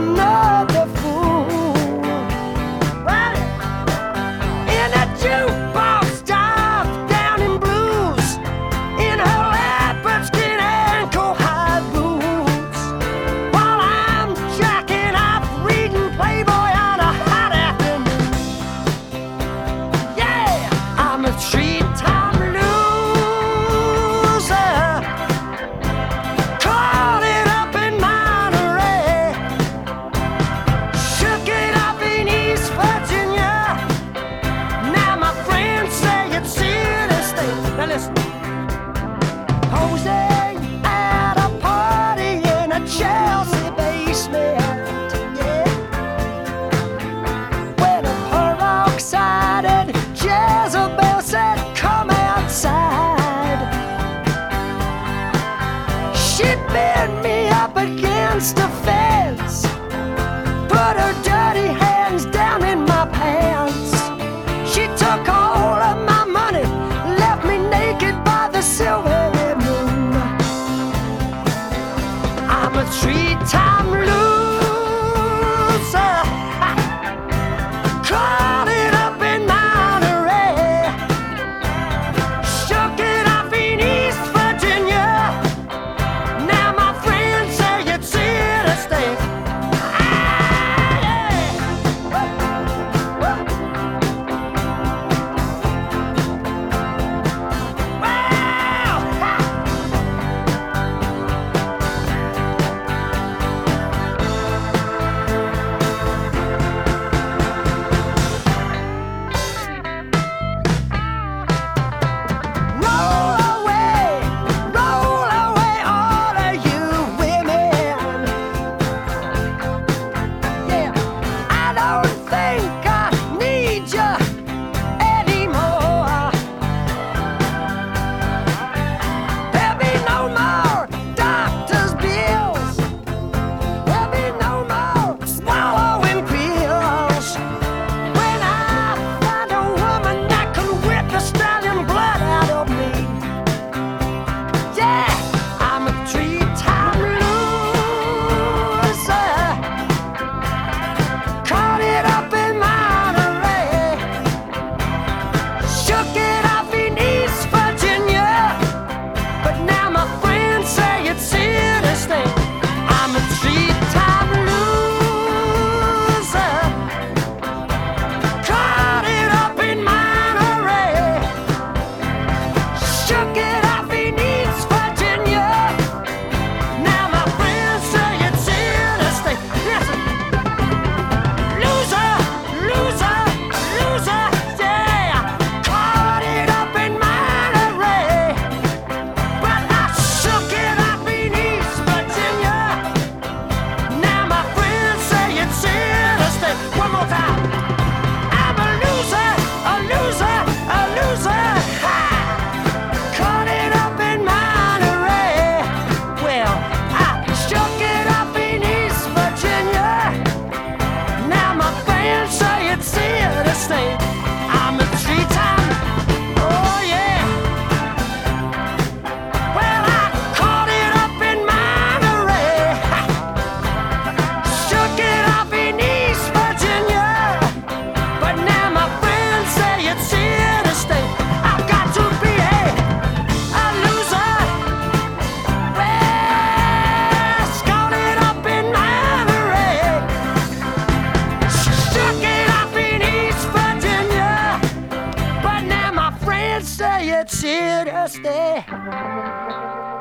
know. man me up against a fence. It's here Friends say to stay.